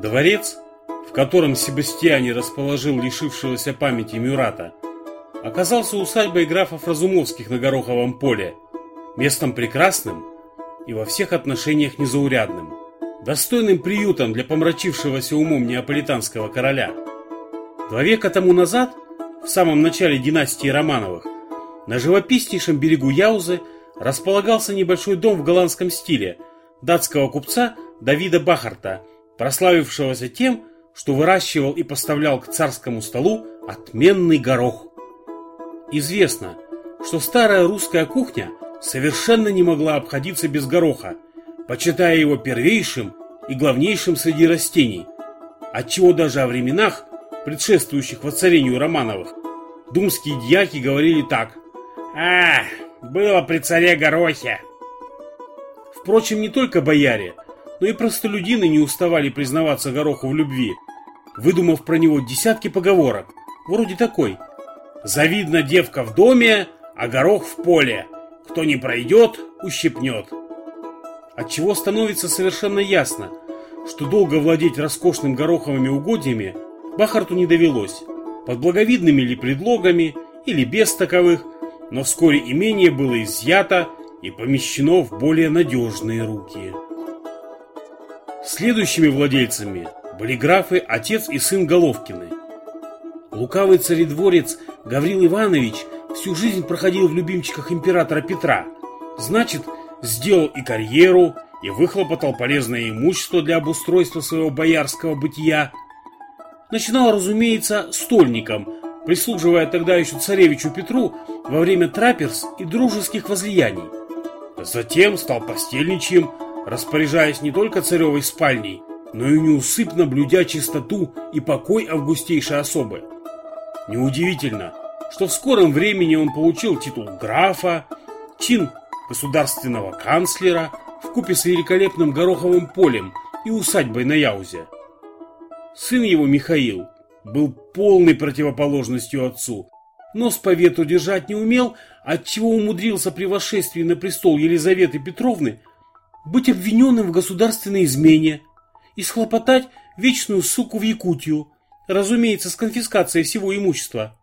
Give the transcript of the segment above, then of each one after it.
Дворец, в котором Себастьяне расположил лишившегося памяти Мюрата, оказался усадьбой графов Разумовских на Гороховом поле, местом прекрасным и во всех отношениях незаурядным, достойным приютом для помрачившегося умом неаполитанского короля. Два века тому назад, в самом начале династии Романовых, на живописнейшем берегу Яузы располагался небольшой дом в голландском стиле датского купца Давида Бахарта, прославившегося тем, что выращивал и поставлял к царскому столу отменный горох. Известно, что старая русская кухня совершенно не могла обходиться без гороха, почитая его первейшим и главнейшим среди растений, отчего даже о временах, предшествующих воцарению Романовых, думские дьяки говорили так «А, было при царе горохе!» Впрочем, не только бояре, но и простолюдины не уставали признаваться гороху в любви, выдумав про него десятки поговорок, вроде такой – Завидна девка в доме, а горох в поле. Кто не пройдет, ущипнет. Отчего становится совершенно ясно, что долго владеть роскошным гороховыми угодьями Бахарту не довелось, под благовидными ли предлогами или без таковых, но вскоре имение было изъято и помещено в более надежные руки. Следующими владельцами были графы отец и сын Головкины. Лукавый царедворец Гаврил Иванович всю жизнь проходил в любимчиках императора Петра. Значит, сделал и карьеру, и выхлопотал полезное имущество для обустройства своего боярского бытия. Начинал, разумеется, стольником, прислуживая тогда еще царевичу Петру во время траперс и дружеских возлияний. Затем стал постельничьим, распоряжаясь не только царевой спальней, но и неусыпно блюдя чистоту и покой августейшей особы. Неудивительно, что в скором времени он получил титул графа, чин государственного канцлера в купе с великолепным гороховым полем и усадьбой на Яузе. Сын его Михаил был полной противоположностью отцу, но с повету держать не умел, отчего умудрился при восшествии на престол Елизаветы Петровны быть обвиненным в государственной измене и схлопотать вечную ссылку в Якутию, разумеется, с конфискацией всего имущества.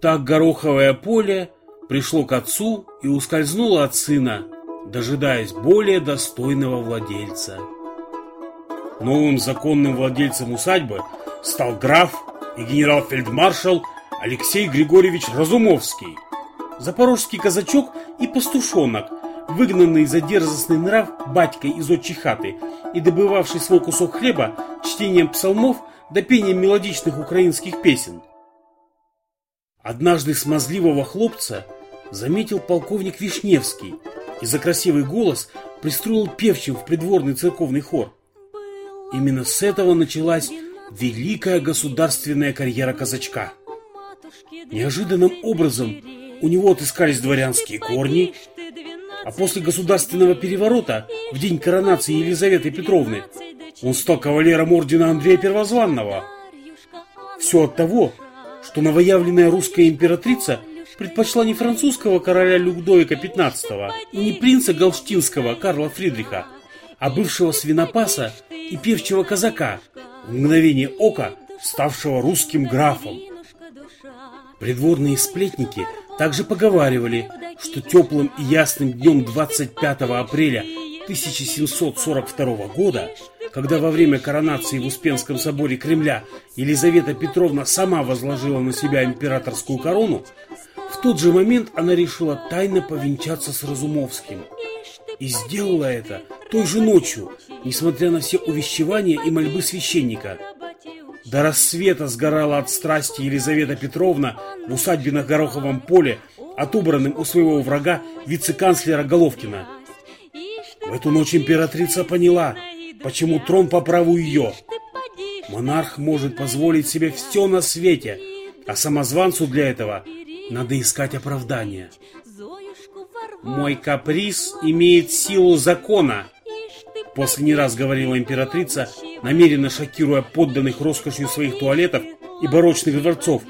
Так гороховое поле пришло к отцу и ускользнуло от сына, дожидаясь более достойного владельца. Новым законным владельцем усадьбы стал граф и генерал-фельдмаршал Алексей Григорьевич Разумовский, запорожский казачок и пастушонок, выгнанный за дерзостный нрав батькой из отчей хаты и добывавший свой кусок хлеба чтением псалмов до пения мелодичных украинских песен. Однажды смазливого хлопца заметил полковник Вишневский и за красивый голос пристроил певчим в придворный церковный хор. Именно с этого началась великая государственная карьера казачка. Неожиданным образом у него отыскались дворянские корни, а после государственного переворота в день коронации Елизаветы Петровны он стал кавалером ордена Андрея Первозванного. Все от того, что новоявленная русская императрица предпочла не французского короля Людовика XV и не принца Галштинского Карла Фридриха, а бывшего свинопаса и певчего казака, в мгновение ока ставшего русским графом. Придворные сплетники также поговаривали, что теплым и ясным днем 25 апреля 1742 года когда во время коронации в Успенском соборе Кремля Елизавета Петровна сама возложила на себя императорскую корону, в тот же момент она решила тайно повенчаться с Разумовским. И сделала это той же ночью, несмотря на все увещевания и мольбы священника. До рассвета сгорала от страсти Елизавета Петровна в усадьбе на Гороховом поле, отобранным у своего врага вице-канцлера Головкина. В эту ночь императрица поняла – Почему трон по праву ее? Монарх может позволить себе все на свете, а самозванцу для этого надо искать оправдание. Мой каприз имеет силу закона, после не раз говорила императрица, намеренно шокируя подданных роскошью своих туалетов и барочных дворцов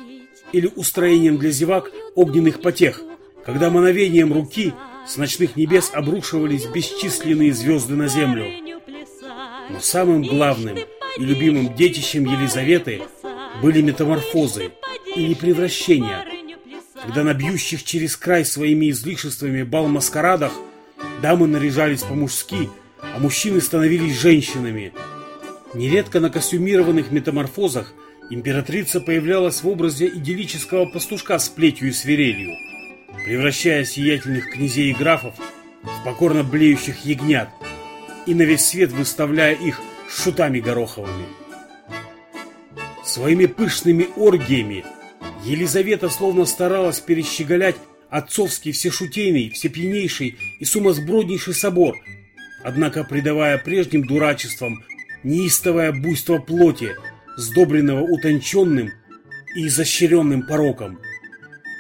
или устроением для зевак огненных потех, когда мановением руки с ночных небес обрушивались бесчисленные звезды на землю. Но самым главным и любимым детищем Елизаветы были метаморфозы или превращения, когда на бьющих через край своими излишествами бал-маскарадах дамы наряжались по-мужски, а мужчины становились женщинами. Нередко на костюмированных метаморфозах императрица появлялась в образе идиллического пастушка с плетью и свирелью, превращая сиятельных князей и графов в покорно блеющих ягнят и на весь свет выставляя их шутами гороховыми. Своими пышными оргиями Елизавета словно старалась перещеголять отцовский всешутейный, всепьянейший и сумасброднейший собор, однако придавая прежним дурачествам неистовое буйство плоти, сдобренного утонченным и изощренным пороком,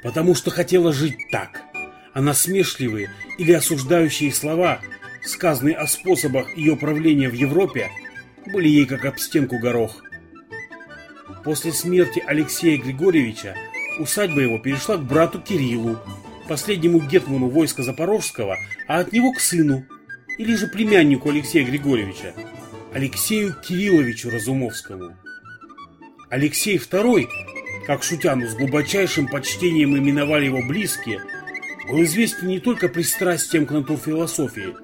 потому что хотела жить так, а насмешливые или осуждающие слова, сказанные о способах ее правления в Европе, были ей как об стенку горох. После смерти Алексея Григорьевича усадьба его перешла к брату Кириллу, последнему гетману войска Запорожского, а от него к сыну, или же племяннику Алексея Григорьевича, Алексею Кирилловичу Разумовскому. Алексей II, как шутяну с глубочайшим почтением именовали его близкие, был известен не только пристрастием к натурфилософии,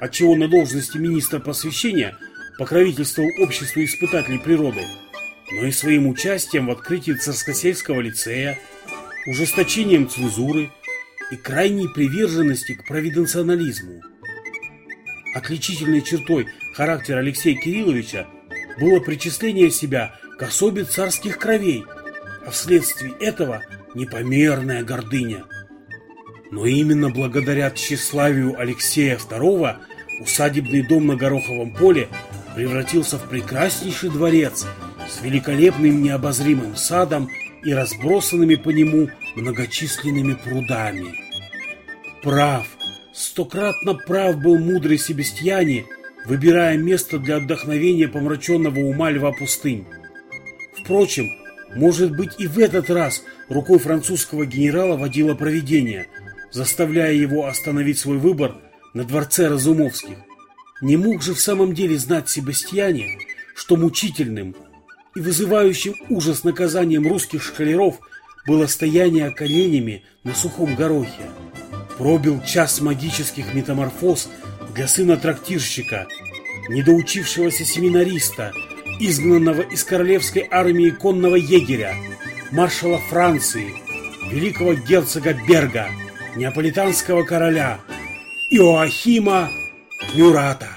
отчего на должности министра просвещения покровительствовал обществу испытателей природы, но и своим участием в открытии Царскосельского лицея, ужесточением цензуры и крайней приверженности к провиденционализму. Отличительной чертой характера Алексея Кирилловича было причисление себя к особе царских кровей, а вследствие этого непомерная гордыня. Но именно благодаря тщеславию Алексея II усадебный дом на Гороховом поле превратился в прекраснейший дворец с великолепным необозримым садом и разбросанными по нему многочисленными прудами. Прав, стократно прав был мудрый Себестьяне, выбирая место для отдохновения помраченного ума льва пустынь. Впрочем, может быть и в этот раз рукой французского генерала водило провидение, заставляя его остановить свой выбор на дворце Разумовских. Не мог же в самом деле знать Себастьяне, что мучительным и вызывающим ужас наказанием русских шкалеров было стояние коленями на сухом горохе. Пробил час магических метаморфоз для сына трактирщика, недоучившегося семинариста, изгнанного из королевской армии конного егеря, маршала Франции, великого герцога Берга, неаполитанского короля Иоахима Мюрата.